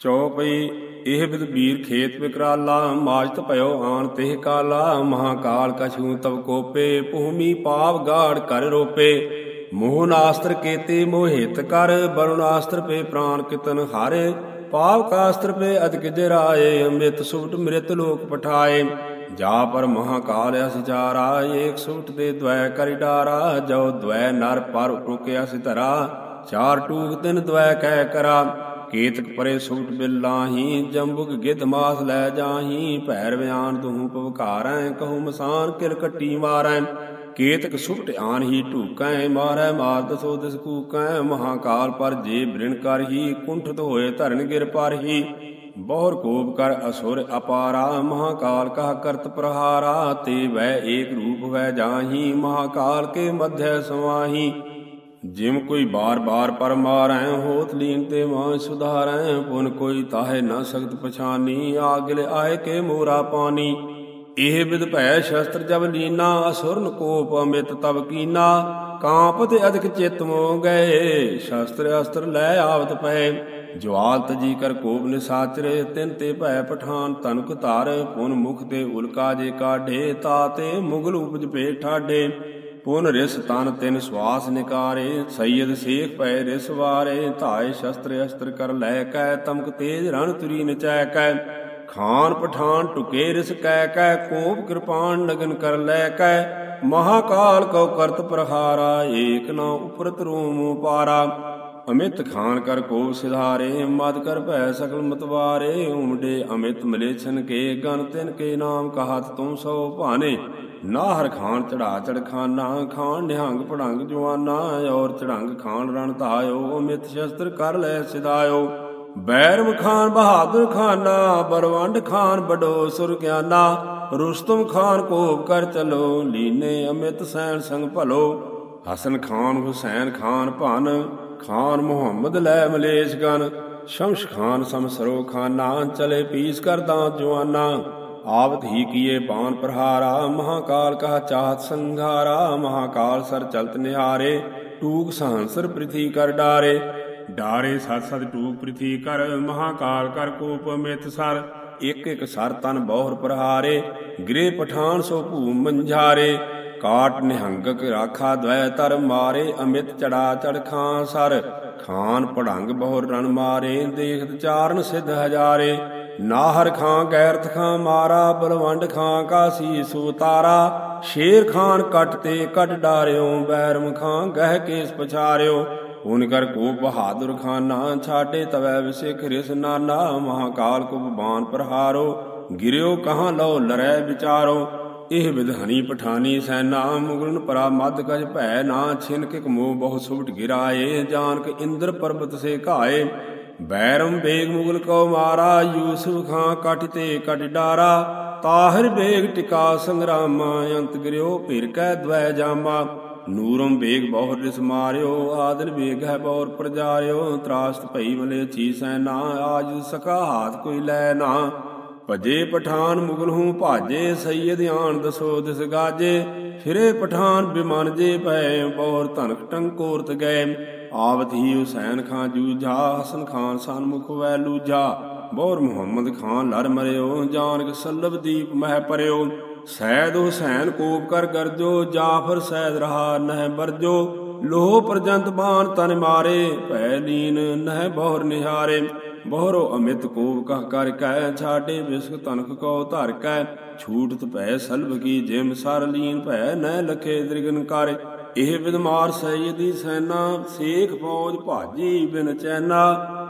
ਚੌਪਈ ਇਹ ਬਿਦਬੀਰ ਖੇਤ ਵਿਕਰਾਲਾ, ਮਾਜਤ ਭਇਓ ਆਣ ਤਿਹ ਕਾਲਾ, ਮਹਾਕਾਲ ਕਛੂ ਤਬ ਕੋਪੇ, ਭੂਮੀ ਪਾਪ ਗਾੜ ਕਰ ਰੋਪੇ। ਮੋਹਨ ਆਸਤਰ ਕੇਤੇ ਮੋਹਿਤ ਕਰ ਵਰੁਣ ਆਸਤਰ ਪੇ ਪ੍ਰਾਨ ਕਿਤਨ ਹਾਰੇ। ਪਾਪ ਕਾਸਤਰ ਪੇ ਅਦਕਿਜ ਰਾਏ, ਅੰਮ੍ਰਿਤ ਸੁਭਟ ਮ੍ਰਿਤ ਲੋਕ ਪਠਾਏ। ਜਾ ਪਰ ਮਹਾਕਾਲ ਅਸਚਾਰਾ ਏਕ ਸੁਭਟ ਦੇ ਦ્વੈ ਕਰਿ ਡਾਰਾ। ਜੋ ਦ્વੈ ਨਰ ਪਰ ਰੁਕਿਆ ਸਿਧਰਾ ਚਾਰ ਟੂਕ ਤਿਨ ਦ્વੈ ਕਹਿ ਕਰਾ। ਕੇਤਕ ਪਰੇ ਸੂਟ ਬਿਲਾਹੀ, ਜੰਬੁਕ ਗਿੱਧ ਮਾਸ ਲੈ ਜਾਹੀ, ਭੈਰ ਵਿਆਨ ਤੂੰ ਪਵਕਾਰੈ ਕਹੂ ਮਸਾਨ ਕਿਲ ਕੱਟੀ ਮਾਰੈ। ਕੇਤਕ ਸੁਭਟ ਆਨ ਹੀ ਢੂਕੈ, ਮਾਰੈ ਮਾਰ ਦਸੋ ਦਿਸ ਕੂਕੈ, ਮਹਾਕਾਲ ਪਰ ਜੇ ਬ੍ਰਿਣ ਕਰ ਹੀ ਕੁੰਠਤ ਹੋਏ ਧਰਨ ਗਿਰ ਪਰਹੀ। ਬਹੁਰ ਕੋਪ ਕਰ ਅਸੁਰ ਅਪਾਰਾ, ਮਹਾਕਾਲ ਕਹ ਕਰਤ ਪ੍ਰਹਾਰਾ, ਤੇ ਵੈ ਏਕ ਰੂਪ ਵੈ ਜਾਹੀ, ਮਹਾਕਾਲ ਕੇ ਮਧਿ ਸਵਾਹੀ ਜਿਮ ਕੋਈ ਬਾਰ ਬਾਰ ਪਰ ਮਾਰੈ, ਹੋਤ ਲੀਨ ਤੇ ਮਾਂ ਸੁਧਾਰੈ, ਪੁਨ ਕੋਈ ਤਾਹੇ ਨਾ ਸਖਤ ਪਛਾਨੀ ਆਗਲੇ ਆਏ ਕੇ ਮੋਰਾ ਪਾਨੀ। ਇਹ ਵਿਦ ਭੈ ਸ਼ਸਤਰ ਜਬ ਲੀਨਾ ਅਸੁਰਨ ਕੋਪ ਅਮਿਤ ਤਬ ਕੀਨਾ। ਕਾਂਪਤ ਅਧਿਕ ਚਿਤ ਮੋ ਗਏ ਸ਼ਸਤਰ ਅਸਤਰ ਲੈ ਆਵਤ ਪਏ ਜਵਾਲਤ ਜੀ ਕਰ ਕੋਪ ਨਿਸਾਚਰੇ, ਤਿੰਨ ਤੇ ਭੈ ਪਠਾਨ ਤਨੁਕ ਧਾਰ, ਪੁਨ ਮੁਖ ਤੇ ਉਲਕਾ ਜੇ ਕਾਢੇ ਤਾਤੇ ਮੁਗਲ ਉਪਜ ਪੇ ਠਾਡੇ ਪੁਨ ਰਿਸ ਤਨ ਤਿਨ ਸਵਾਸ ਨਿਕਾਰੇ ਸੈਯਦ ਸੇਖ ਪੈ ਰਿਸ ਵਾਰੇ, ਧਾਏ ਸ਼ਸਤਰ ਅਸਤਰ ਕਰ ਲੈ ਕੈ, ਤਮਕ ਤੇਜ ਰਣ ਤੁਰੀ ਨਚੈ ਕੈ। ਖਾਨ ਪਠਾਨ ਟੁਕੇ ਰਿਸ ਕੈ ਕੈ, ਕੋਪ ਕਿਰਪਾਨ ਲਗਨ ਕਰ ਲੈ ਕੈ। ਮਹਾਕਾਲ ਕਉ ਕਰਤ ਪ੍ਰਹਾਰਾ, ਏਕ ਨਾ ਉਪਰਤ ਰੂਮ ਪਾਰਾ ਅਮਿਤ ਖਾਨ ਕਰ ਕੋ ਸਿਧਾਰੇ, ਮਦ ਕਰ ਭੈ ਸਕਲ ਮਤਵਾਰੇ ਉਮਡੇ ਅਮਿਤ ਮਲੇਛਨ ਕੇ ਗਨ ਤਿਨ ਕੇ ਨਾਮ ਕਹਾਤ ਤੂੰ ਸੋ ਭਾਨੇ। ਨਾਹਰ ਖਾਨ ਚੜਾ ਚੜ ਖਾਨਾ, ਖਾਨ ਨਿਹੰਗ ਪੜੰਗ ਜਵਾਨਾ, ਔਰ ਚੜੰਗ ਖਾਨ ਰਣ ਧਾਇਓ, ਅਮਿਤ ਸ਼ਸਤਰ ਕਰ ਲੈ ਸਿਧਾਇਓ। ਬੈਰਮ ਖਾਨ ਬਹਾਦਰ ਖਾਨਾ, ਬਰਵੰਡ ਖਾਨ ਬਡੋ ਸੁਰ ਗਿਆਨਾ। ਰੁਸਤਮ ਖਾਨ ਕੋਪ ਕਰ ਚਲੋ, ਲੀਨੇ ਅਮਿਤ ਸੈਨ ਸੰਗ ਭਲੋ। ਹਸਨ ਖਾਨ, ਹੁਸੈਨ ਖਾਨ ਭਨ ਖਾਨ ਮੁਹੰਮਦ ਲੈ ਮਲੇਸ਼ ਗਨ। ਸ਼ਮਸ਼ ਖਾਨ ਸਮਸਰੋ ਖਾਨਾ ਚਲੇ ਪੀਸ ਕਰਦਾ ਜਵਾਨਾ। ਆਵਤ ਹੀ ਕੀਏ ਬਾਣ ਪ੍ਰਹਾਰਾ, ਮਹਾਕਾਲ ਕਹਾ ਚਾਹਤ ਸੰਘਾਰਾ। ਮਹਾਕਾਲ ਸਰ ਚਲਤ ਨਿਹਾਰੇ, ਟੂਕ ਸਹੰਸਰ ਪ੍ਰਿਥੀ ਕਰ ਡਾਰੇ। ਡਾਰੇ ਸਤ ਸਤ ਟੂਕ ਪ੍ਰਿਥੀ ਕਰ, ਮਹਾਕਾਲ ਕਰ ਕੋਪ ਮਿਤ ਸਰ। ਇਕ ਇਕ ਸਰ ਤਨ ਬਹੁਰ ਪ੍ਰਹਾਰੇ ਗ੍ਰੇ ਪਠਾਨ ਸੋ ਭੂ ਮੰਝਾਰੇ। ਕਾਟ ਨਿਹੰਗਕ ਰਾਖਾ ਦ્વੈ ਤਰ ਮਾਰੇ, ਅਮਿਤ ਚੜਾ ਚੜ ਖਾਂ ਸਰ। ਖਾਨ ਪੜੰਗ ਬਹੁਰ ਰਣ ਮਾਰੇ, ਦੇਖਤ ਚਾਰਨ ਸਿੱਧ ਹਜ਼ਾਰੇ। ਨਾਹਰ ਖਾਂ ਗੈਰਤ ਖਾਂ ਮਾਰਾ, ਬਲਵੰਡ ਖਾਂ ਕਾਸੀ ਸੁਤਾਰਾ ਸ਼ੇਰ ਖਾਨ ਕਟ ਤੇ ਕਟ ਡਾਰਿਓ, ਬੈਰਮ ਖਾਂ ਗਹਿ ਕੇਸ ਪਛਾਰਿਓ। ਹੁਨ ਕਰ ਕੋ ਬਹਾਦਰ ਖਾਨਾ, ਛਾਟੇ ਤਵੈ ਵਿਸਿਖ ਰਿਸ ਨਾਨਾ। ਮਹਾਕਾਲ ਕੋ ਬਾਣ ਪ੍ਰਹਾਰੋ, ਗਿਰਿਓ ਕਹਾਂ ਲਓ ਲਰੈ ਵਿਚਾਰੋ। ਇਹ ਵਿਧਾਨੀ ਪਠਾਨੀ ਸੈਨਾ ਮੁਗਲਨ ਪਰਾ ਮਦ ਕਜ ਭੈ ਨਾ ਛਿਨ ਕੇ ਕਮੋ ਬਹੁ ਸੁਭਟ ਗਿਰਾਏ ਜਾਨਕ ਇੰਦਰ ਪਰਬਤ ਸੇ ਘਾਏ। ਬੈਰਮ ਬੇਗ ਮੁਗਲ ਕੋ ਮਾਰਾ, ਯੂਸਫ ਖਾਂ ਕਟ ਤੇ ਕਟ ਡਾਰਾ। ਤਾਹਰ ਬੇਗ ਟਿਕਾ ਸੰਗਰਾਮਾ, ਅੰਤ ਗਿਰਿਓ ਭਿਰ ਕੈ ਦ્વੈ ਜਾਮਾ। ਨੂਰਮ ਬੇਗ ਬਹੁ ਰਿਸ ਮਾਰਿਓ ਆਦਲ ਬੇਗ ਹੈ ਬੌਰ ਪ੍ਰਜਾਰਿਓ। ਤਰਾਸਤ ਭਈ ਮਲੇ ਥੀ ਸੈਨਾ, ਆਜ ਸਕਾ ਹਾਥ ਕੋਈ ਲੈ ਨਾ। ਭਜੇ ਪਠਾਨ ਮੁਗਲ ਹੂੰ ਭਾਜੇ ਸੈਯਦ ਆਣ ਦਸੋ ਦਿਸ ਗਾਜੇ। ਫਿਰੇ ਪਠਾਨ ਬਿਮਨ ਜੇ ਪੈ, ਬੌਰ ਧਨਕ ਟੰਕੋਰਤ ਗਏ। ਆਵਤ ਹੀ ਹੁਸੈਨ ਖਾਨ ਜੂਝਾ, ਹਸਨ ਖਾਨ ਸਨਮੁਖ ਵੈ ਲੂਝਾ। ਬੌਰ ਮੁਹੰਮਦ ਖਾਨ ਲੜ ਮਰਿਓ, ਜਾਨਕ ਸੱਲਬ ਦੀਪ ਮਹਿ ਪਰਿਓ। ਸੈਦ ਹੁਸੈਨ ਕੋਪ ਕਰ ਗਰਜੋ, ਜਾਫਰ ਸੈਦ ਰਹਾ ਨਹਿ ਬਰਜੋ ਲੋਹ ਪ੍ਰਜੰਤ ਬਾਣ ਤਨ ਮਾਰੇ ਭੈ ਲੀਨ ਨਹਿ ਬਹੁਰ ਨਿਹਾਰੇ। ਬਹੁਰੋ ਅਮਿਤ ਕੋਵ ਕਹ ਕਰ ਕੈ ਛਾਟੇ ਵਿਸਕ ਤਨਕ ਕੋ ਧਰ ਕੈ। ਛੂਟਤ ਭੈ ਸਲਭ ਕੀ ਜਿਮ ਸਰ ਲੀਨ ਭੈ ਨਹਿ ਲਖੇ ਦ੍ਰਿਗਨ ਕਰ। ਇਹ ਵਿਦਮਾਰ ਸੈਯਦੀ ਸੈਨਾ, ਸੇਖ ਫੌਜ ਭਾਜੀ ਬਿਨ ਚੈਨਾ।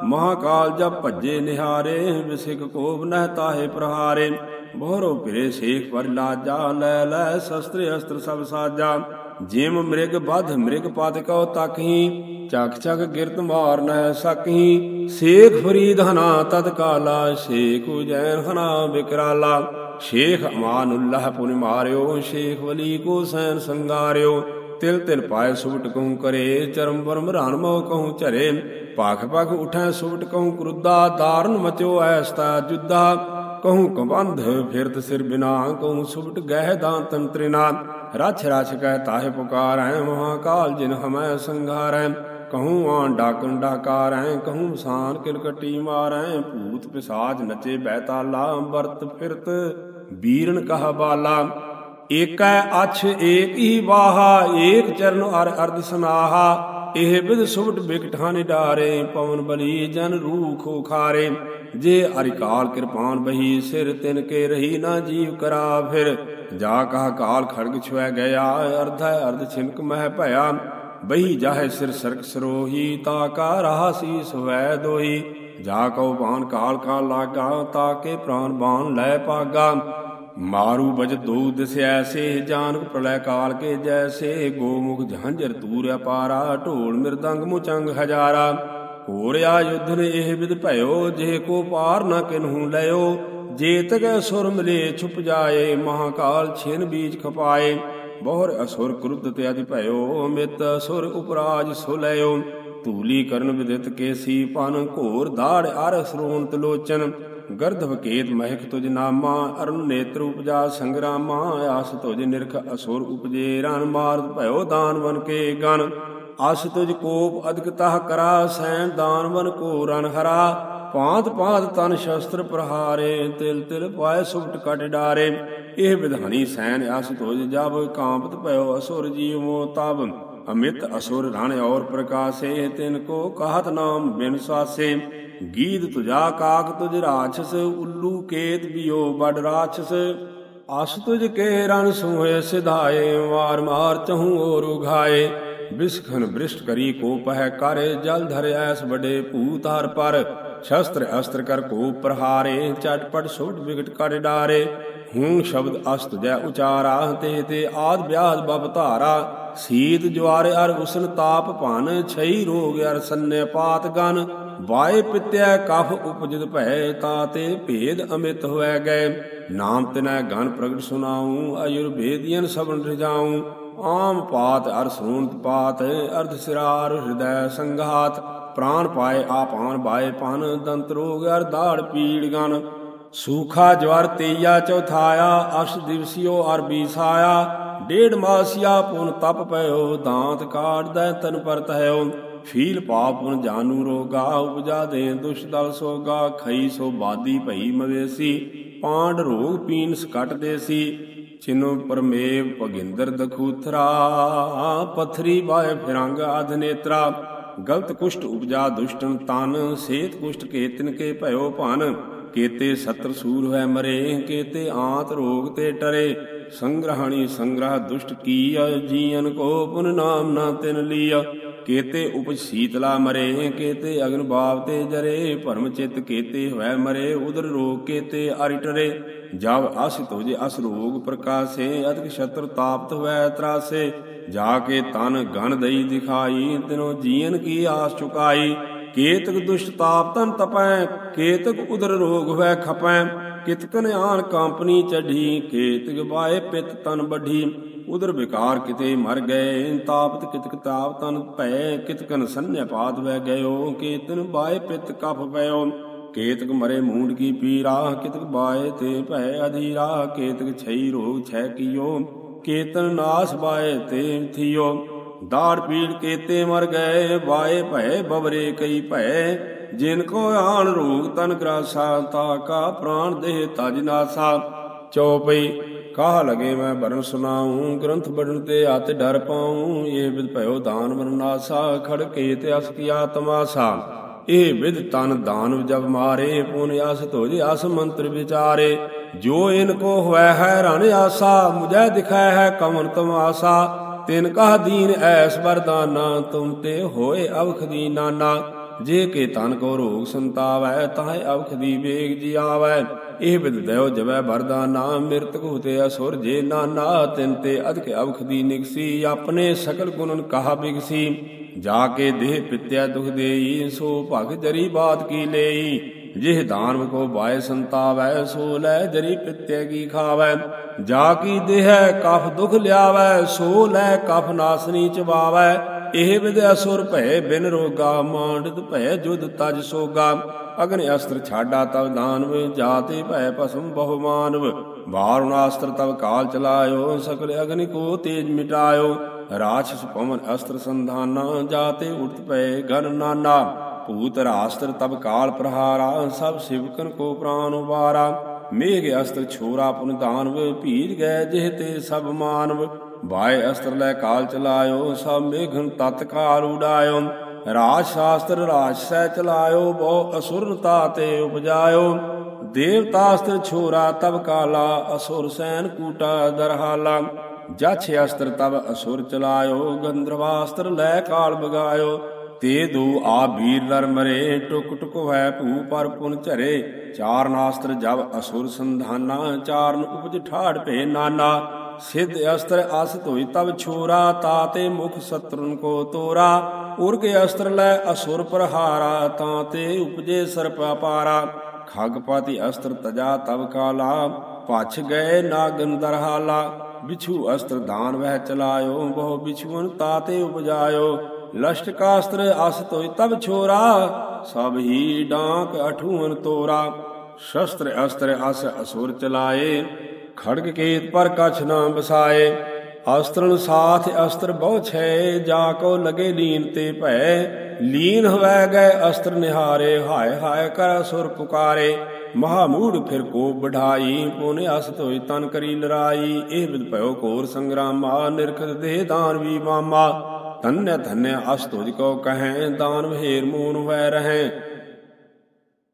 ਮਹਾਕਾਲ ਜਬ ਭੱਜੇ ਨਿਹਾਰੇ ਵਿਸਿਕ ਕੋਪ ਨਹਿ ਤਾਹੇ ਪ੍ਰਹਾਰੇ। ਬੋਹਰੋ ਫਿਰੇ ਸੇਖ ਪਰ ਲਾਜਾ, ਲੈ ਲੈ ਸ਼ਸਤਰ ਅਸਤਰ ਸਭ ਸਾਜਾ। ਜਿਮ ਮ੍ਰਿਗ ਬਧ ਮ੍ਰਿਗ ਪਤ ਕਉ ਤਕਹੀ, ਚੱਕ ਚੱਕ ਗਿਰਤ ਮਾਰ ਨਹਿ ਸਕਹੀ, ਸੇਖ ਫਰੀਦ ਹਨਾ ਤਦ ਕਾਲਾ, ਸ਼ੇਖ ਉਜੈਨ ਹਨਾ ਵਿਕਰਾਲਾ ਸ਼ੇਖ ਅਮਾਨੁੱਲਾਹ ਪੁਨ ਮਾਰਿਓ, ਸ਼ੇਖ ਵਲੀ ਕੋ ਸੈਨ ਸੰਗਾਰਿਓ। ਤਿਲ ਤਿਲ ਪਾਏ ਸੁਬਟ ਕਹੂੰ ਕਰੇ, ਚਰਮ ਬਰਮ ਰਾਨ ਮੋ ਕਹੂੰ ਝਰੇ। ਪਾਖ ਪਖ ਉਠੈ ਸੁਬਟ ਕਹੂੰ ਕ੍ਰੁੱਧਾ ਦਾਰਨ ਮਚੋ ਐਸਤਾ ਜੁੱਦਾ। ਕਹੂੰ ਕਬੰਧ ਫਿਰਤ ਸਿਰ ਬਿਨਾ ਕਹੂੰ ਸੁਬਟ ਗਹਿ ਦਾਨ ਤੰਤਰਿਨਾ ਰਛ ਰਛ ਕਹਿ ਤਾਹੇ ਪੁਕਾਰੈ, ਮਹਾਕਾਲ ਜਿਨ ਹਮੈ ਸੰਘਾਰੈ। ਕਹੂੰ ਆਣ ਡਾਕਨ ਡਾਕਾਰੈ, ਕਹੂੰ ਸਾਨ ਕਿਲਕਟੀ ਮਾਰੈ। ਭੂਤ ਪਿਸਾਜ ਨਚੇ ਬੈਤਾਲਾ ਵਰਤ ਫਿਰਤ ਵੀਰਨ ਕਹ ਬਾਲਾ। ਏਕੈ ਅਛ ਏਕ ਹੀ ਵਾਹਾ, ਏਕ ਚਰਨ ਅਰ ਅਰਧ ਸਨਾਹਾ। ਇਹ ਬਿਦ ਸੁਭਟ ਬਿਕਟਾਂ ਨਿਡਾਰੇ ਪਵਨ ਬਲੀ ਜਨ ਰੂਖੋ ਖਾਰੇ ਜੇ ਅਰਿਕਾਲ ਕਿਰਪਾਨ ਬਹੀ, ਸਿਰ ਤਿਨ ਕੇ ਰਹੀ ਨਾ ਜੀਵ ਕਰਾ ਫਿਰ। ਜਾ ਕਹਾ ਕਾਲ ਖੜਗ ਛੁਐ ਗਿਆ, ਅਰਧੈ ਅਰਧ ਛਿਨਕ ਮਹਿ ਭਇਆ। ਬਹੀ ਜਾਹੇ ਸਿਰ ਸਰਕ ਸਰੋਹੀ, ਤਾ ਕਾ ਰਹਾ ਸੀ ਸਵੈ ਦੋਹੀ। ਜਾ ਕਉ ਬਾਨ ਕਾਲ ਕਾਲ ਲਾਗਾ, ਤਾ ਕੇ ਪ੍ਰਾਨ ਬਾਣ ਲੈ ਪਾਗਾ। ਮਾਰੂ ਬਜ ਦੋ ਦਿਸੈ ਸੇ, ਜਾਨਕ ਪ੍ਰਲੈ ਕਾਲ ਕੇ ਜੈਸੇ ਗੋਮੁਖ ਝੰਜਰ ਤੂਰ ਅਪਾਰਾ ਢੋਲ ਮਿਰਦੰਗ ਮੁਚੰਗ ਹਜ਼ਾਰਾ। ਹੋਰ ਆ ਯੁੱਧ ਨੇ ਇਹ ਵਿਦ ਭਇਓ ਜੇ ਕੋ ਪਾਰ ਨਾ ਕਿਨਹੂ ਲਿਓ ਜੇ ਅਸੁਰ ਮਿਲੇ, ਛੁਪ ਜਾਏ, ਮਹਾਕਾਲ ਛਿਨ ਬੀਜ ਖਪਾਏ। ਬਹੁਰ ਅਸੁਰ ਕ੍ਰੁੱਧ ਤੇ ਅਧਿ ਭਇਓ, ਮਿਤ ਅਸੁਰ ਉਪਰਾਜ ਸੋ ਲਿਓ ਧੂਲੀ ਕਰਨ ਵਿਦਿਤ ਕੇਸੀ, ਪਨ ਘੋਰ ਦਾੜ ਅਰ ਸਰੋਨ ਤਲੋਚਨ ਗਰਧਵ ਕੇਤ ਮਹਿਕ ਤੁਜ ਨਾਮਾ, ਅਰੁਣ ਨੇਤਰ ਉਪਜਾ ਸੰਗਰਾਮਾ। ਆਸ ਤੁਜ ਨਿਰਖ ਅਸੁਰ ਉਪਜੇ, ਰਨ ਮਾਰਦ ਭਇਓ ਦਾਨਵਨ ਕੇ ਗਨ। ਅਸ ਤੁਜ ਕੋਪ ਅਦਿਕ ਤਹ ਕਰਾ ਸੈਨ ਦਾਨਵਨ ਕੋ ਰਣ ਹਰਾ। ਪਾਂਤ ਪਾਂਤ ਤਨ ਸ਼ਸਤਰ ਪ੍ਰਹਾਰੇ, ਤਿਲ ਤਿਲ ਪਾਏ ਸੁਭਟ ਕਟ ਡਾਰੇ। ਇਹ ਵਿਧਾਨੀ ਸੈਨ ਅਸ ਤੁਜ ਜਬ ਕਾਂਪਤ ਭਇਓ ਅਸੁਰ ਜੀਵੋ ਤਬ। ਅਮਿਤ ਅਸੁਰ ਰਣ ਔਰ ਪ੍ਰਕਾਸੇ, ਤਿਨ ਕੋ ਕਾਹਤ ਨਾਮ ਬਿਨ ਸਾਸੇ। ਗੀਤ ਤੁਜਾ ਕਾਕ ਤੁਜ ਰਾਛਸ, ਉੱਲੂ ਕੇਤ ਬਿਓ ਬੜ ਰਾਛਸ। ਅਸ ਤੁਜ ਕੇ ਰਣ ਸੁਹੇ ਸਿਧਾਏ ਮਾਰ ਮਾਰ ਚਹੂ ਔਰ ਉਘਾਏ ਬਿਸਖਨ ਬ੍ਰਿਸ਼ਟ ਕਰੀ ਕੋ ਪਹਿ ਕਰ, ਜਲ ਧਰਿਆਸ ਐਸ ਬੜੇ ਭੂਤ ਹਰ ਪਰ। ਸ਼ਸਤਰ ਅਸਤਰ ਕਰ ਕੋ ਪ੍ਰਹਾਰੇ ਚਟਪਟ ਸੁਟ ਵਿਗਟ ਕਰ ਡਾਰੇ। ਹੂੰ ਸ਼ਬਦ ਅਸਤ ਜੈ ਉਚਾਰਾ, ਤੇ ਤੇ ਆਦ ਵਿਆਦ ਬਬ ਧਾਰਾ। ਸੀਤ ਜਵਾਰ ਅਰ ਉਸਨ ਤਾਪ ਭਨ, ਛਈ ਰੋਗ ਅਰ ਸੰਨੇ ਪਾਤ ਗਨ। ਵਾਏ ਪਿਤਿਆ ਕਫ ਉਪਜਿਤ ਭੈ ਤਾਤੇ ਭੇਦ ਅਮਿਤ ਹੋਇ ਗਏ ਨਾਮ ਤਿਨੈ ਗਨ ਪ੍ਰਗਟ ਸੁਨਾਉ ਅਯੁਰਵੇਦੀਨ ਸਭਨ ਰਜਾਉ ਆਮ ਪਾਤ ਅਰ ਸੂਨਤ ਪਾਤ, ਅਰਧ ਸਿਰਾਰ ਹਿਰਦੈ ਸੰਘਾਤ, ਪ੍ਰਾਨ ਪਾਏ ਆਪਾਨ ਬਾਏ ਪਨ, ਦੰਤ ਰੋਗ ਅਰ ਦਾੜ ਪੀੜ ਗਨ। ਸੂਖਾ ਜਵਰ ਤੇਇਆ ਚੌਥਾਇਆ ਅਸ਼ ਦਿਵਸਿਓ ਅਰ ਬੀਸਾਇਆ, ਡੇਢ ਮਾਸਿਆ ਪੁਨ ਤਪ ਪਇਓ, ਦਾਂਤ ਕਾੜਦੈ ਤਨ ਪਰਤ ਹੈਓ ਫੀਲ ਪਾਪ ਜਾਨੂ ਰੋਗਾ, ਉਪਜਾ ਦੇ ਦੁਸ਼ ਦਲ ਸੋਗਾ, ਖਈ ਸੋ ਬਾਦੀ ਭਈ ਮਵੇਸੀ, ਪਾਂਡ ਰੋਗ ਪੀਨ ਸਕਟ ਦੇਸੀ। ਚਿਨੋ ਪਰਮੇਵ ਭਗਿੰਦਰ ਦਖੂਥਰਾ ਪਥਰੀ ਬਾਏ ਫਿਰੰਗ ਅਧ ਨੇਤਰਾ ਗਲਤ ਕੁਸ਼ਟ ਉਪਜਾ ਦੁਸ਼ਟਨ ਤਨ ਸੇਤ ਕੁਸ਼ਟ ਕੇ ਤਿਨ ਕੇ ਭਇਓ ਭਨ ਕੇਤੇ ਸਤਰ ਸੂਰ ਹੋਇ ਮਰੇ ਕੇਤੇ ਆਂਤ ਰੋਗ ਤੇ ਟਰੇ ਸੰਗ੍ਰਹਣੀ ਸੰਗ੍ਰਹ ਦੁਸ਼ਟ ਕੀਆ ਜੀਵਨ ਕੋ ਪੁਨ ਨਾਮ ਨਾ ਤਿਨ ਲੀਆ ਕੇਤੇ ਉਪਜ ਸੀਤਲਾ ਮਰੇ, ਕੇਤੇ ਅਗਨ ਬਾਵ ਤੇ ਜਰੇ, ਭਰਮ ਚਿਤ ਕੇਤੇ ਹੋਇ ਮਰੇ, ਉਦਰ ਰੋਗ ਕੇਤੇ ਅਰਿਟਰੇ ਜਬ ਅਸ ਤੁਜ ਅਸ ਰੋਗ ਪ੍ਰਕਾਸੇ ਅਤਿਕ ਛਤਰ ਤਾਪਤ ਹੋਇ ਤਰਾਸੇ। ਜਾ ਕੇ ਤਨ ਗਣ ਦਈ ਦਿਖਾਈ, ਤਿਨੋ ਜੀਵਨ ਕੀ ਆਸ ਚੁਕਾਈ। ਕੇਤਕ ਦੁਸ਼ਟ ਤਾਪ ਤਨ ਤਪੈ, ਕੇਤਕ ਉਦਰ ਰੋਗ ਹੋਇ ਖਪੈ। ਕਿਤਕਨ ਆਨ ਕੰਪਨੀ ਚਢੀ ਕੇਤਕ ਬਾਏ ਪਿਤ ਤਨ ਬਢੀ ਉਦਰ ਵਿਕਾਰ ਕਿਤੇ ਮਰ ਗਏ, ਤਾਪਤ ਕਿਤਕ ਤਾਪ ਤਨ ਭੈ, ਕਿਤਕਨ ਸੰਨਿਆ ਪਾਤ ਵੈ ਗਇਓ। ਕੇਤਨ ਬਾਏ ਪਿਤ ਕਫ ਪਇਓ ਕੇਤਕ ਮਰੇ ਮੂੰਡ ਕੀ ਪੀਰਾ। ਕਿਤਕ ਬਾਏ ਤੇ ਭੈ ਅਧੀਰਾ ਕੇਤਕ ਛਈ ਰੋਗ ਛੈ ਕੀਓ। ਕੇਤਨ ਨਾਸ ਬਾਏ ਤੇ ਥਿਓ। ਦਾੜ ਪੀੜ ਕੇਤੇ ਮਰ ਗਏ ਬਾਏ ਭੈ ਬਵਰੇ ਕਈ ਭੈ। ਜਿਨ ਕੋ ਆਣ ਰੋਗ ਤਨ ਗਰਾਸਾ, ਤਾ ਕਾ ਪ੍ਰਾਨ ਦੇਹ ਤਜ ਨਾਸਾ। ਚਉਪਈ ਕਾਹ ਲਗੇ ਮੈਂ ਬਰਨ ਸੁਨਾਉ ਗ੍ਰੰਥ ਬੜਨ ਤੇ ਆਤ ਡਰ ਪਾਉ, ਇਹ ਵਿਦ ਭਇਓ ਦਾਨ ਮਰਨਾਸਾ ਖੜ ਤੇ ਅਸ ਕੀ ਆਤਮਾਸਾ ਇਹ ਵਿਦ ਤਨ ਦਾਨਵ ਜਬ ਮਾਰੇ, ਪੁਨ ਅਸ ਤੋਜ ਅਸ ਮੰਤਰ ਵਿਚਾਰੇ। ਜੋ ਇਨ ਕੋ ਹੋਇ ਹੈ ਰਣ ਆਸਾ, ਮੁਝੈ ਦਿਖੈ ਹੈ ਕਮਨ ਤਮਾਸਾ। ਤਿਨ ਕਹ ਦੀਨ ਐਸ ਵਰਦਾਨਾ, ਤੁਮ ਤੇ ਹੋਏ ਅਵਖ ਦੀ ਨਾਨਾ। ਜੇ ਕੇ ਤਨ ਕੋ ਰੋਗ ਸੰਤਾਵੈ, ਤਾਹੇ ਅਵਖ ਦੀ ਵੇਗ ਜੀ ਆਵੈ ਇਹ ਵਿਦ ਦਇਓ ਜਵੈ ਵਰਦਾਨਾ ਮਿਰਤ ਹੋਤੇ ਅਸੁਰ ਜੇ ਨਾਨਾ, ਤਿਨ ਤੇ ਅਧਿਕ ਅਵਖ ਦੀ ਨਿਗਸੀ ਆਪਣੇ ਸਕਲ ਗੁਣਨ ਕਹਾ ਬਿਗਸੀ। ਜਾ ਕੇ ਦੇਹ ਪਿੱਤਿਆ ਦੁਖ ਦੇਈ, ਸੋ ਭਗ ਜਰੀ ਬਾਤ ਕੀ ਲਈ। ਜਿਹ ਦਾਨਵ ਕੋ ਬਾਏ ਸੰਤਾਵੈ, ਸੋ ਲੈ ਜਰੀ ਪਿਤਿਆ ਕੀ ਖਾਵੈ। ਜਾ ਕੀ ਦੇਹ, ਕਫ ਦੁਖ ਲਿਆਵੈ, ਸੋ ਲੈ ਕਫ ਨਾਸਨੀ ਚਵਾਵੈ ਇਹ ਵਿਦਿਆ ਸੁਰ ਭੈ ਬਿਨ ਰੋਗਾ, ਮਾਂਡਤ ਭੈ ਜੁਦ ਤਜ ਸੋਗਾ। ਅਗਨ ਅਸਤਰ ਛਾਡਾ ਤਵ ਦਾਨਵ ਜਾਤੇ ਭੈ ਭਸਮ ਬਹੁ ਮਾਨਵ। ਵਾਰੁਣ ਅਸਤਰ ਤਵ ਕਾਲ ਚਲਾਇਓ, ਸਕਲ ਅਗਨ ਕੋ ਤੇਜ ਮਿਟਾਇਓ। ਰਾਛਸ ਪਵਨ ਅਸਤਰ ਸੰਧਾਨਾ, ਜਾਤੇ ਉਠਤ ਪਏ ਗਨ ਨਾਨਾ। ਭੂਤ ਰਾਸਤਰ ਤਬ ਕਾਲ ਪ੍ਰਹਾਰਾ, ਸਭ ਸਿਵਕਨ ਕੋ ਪ੍ਰਾਨ ਉਬਾਰਾ। ਮੇਘ ਅਸਤਰ ਛੋਰਾ ਪੁਨ ਦਾਨਵ, ਭੀਜ ਗਏ ਜਿਹ ਤੇ ਸਭ ਮਾਨਵ। ਬਾਏ ਅਸਤਰ ਲੈ ਕਾਲ ਚਲਾਇਓ, ਸਭ ਮੇਘਨ ਤਤਕਾਲ ਉਡਾਇਓ। ਰਾਜ ਸ਼ਾਸਤਰ, ਰਾਜ ਸਹਿ ਚਲਾਇਓ, ਬਹੁ ਅਸੁਰਤਾ ਤੇ ਉਪਜਾਇਓ। ਦੇਵਤਾਸਤਰ ਛੋਰਾ, ਤਬ ਕਾਲਾ, ਅਸੁਰ ਸੈਨ ਕੂਟਾ ਦਰਹਾਲਾ। ਜਛ ਅਸਤਰ, ਤਬ ਅਸੁਰ ਚਲਾਇਓ ਗੰਧਰਵਾਸਤਰ ਲੈ ਕਾਲ ਬਗਾਇਓ। ਤੇ ਦੂ ਆ ਵੀਰ ਨਰ ਮਰੇ, ਟੁਕ ਟੁਕ ਹੈ ਭੂ ਪਰ ਪੁਨ ਝਰੇ। ਚਾਰ ਨਾਸਤਰ ਜਬ ਅਸੁਰ ਸੰਧਾਨਾ, ਚਾਰਨ ਉਪਜ ਠਾੜ ਭੇ ਨਾਨਾ। ਸਿਧ ਅਸਤਰ ਅਸ ਧੋਈ ਤਬ ਛੋਰਾ ਤਾਤੇ ਮੁਖ ਸਤਰਨ ਕੋ ਤੋਰਾ। ਉਰਗ ਅਸਤਰ ਲੈ ਅਸੁਰ ਪ੍ਰਹਾਰਾ ਤਾਤੇ ਉਪਜੇ ਸਰਪ ਅਪਾਰਾ। ਖਗਪਾਤੀ ਅਸਤਰ ਤਜਾ, ਤਬ ਕਾਲਾ। ਪਛ ਗਏ ਨਾਗਨ ਦਰਹਾਲਾ। ਬਿਛੂ ਅਸਤਰ ਦਾਨ ਵਹਿ ਚਲਾਇਓ, ਬਹੁ ਬਿਛੂਨ ਤਾਤੇ ਉਪਜਾਇਓ। ਲਸ਼ਟ ਕਾਸਤਰ ਅਸ ਤੋਈ ਤਬ ਛੋਰਾ। ਸਭ ਹੀ ਡਾਂਕ ਅਠੂਨ ਤੋਰਾ। ਸ਼ਸਤਰ ਅਸਤਰ ਅਸ ਅਸੁਰ ਚਲਾਏ। ਖੜਗ ਕੇਤ ਪਰ ਕਛ ਨਾ ਬਸਾਏ ਅਸਤਰਨ ਸਾਥ ਅਸਤਰ ਬਹੁ ਛੈ, ਜਾ ਕੋ ਲਗੇ ਲੀਨ ਤੇ ਭੈ। ਲੀਨ ਹਵੈ ਗਏ ਅਸਤਰ ਨਿਹਾਰੇ, ਹਾਏ ਹਾਏ ਕਰ ਸੁਰ ਪੁਕਾਰੇ। ਮਹਾਮੂੜ ਫਿਰ ਕੋ ਬਢਾਈ ਪੋਨੇ ਅਸ ਧੋਈ ਤਨ ਕਰੀ ਲਰਾਈ ਇਹ ਵਿਦ ਭਇਓ ਕੋਰ ਸੰਗਰਾਮਾ, ਨਿਰਖਤ ਦੇਹ ਦਾਨ ਵੀ ਮਾਮਾ। ਧਨਯ ਧਨਯ ਅਸ ਤੁਜ ਕੋ ਕਹੈ, ਦਾਨ ਵਹੇਰ ਮੂਨ ਵੈ ਰਹੈ।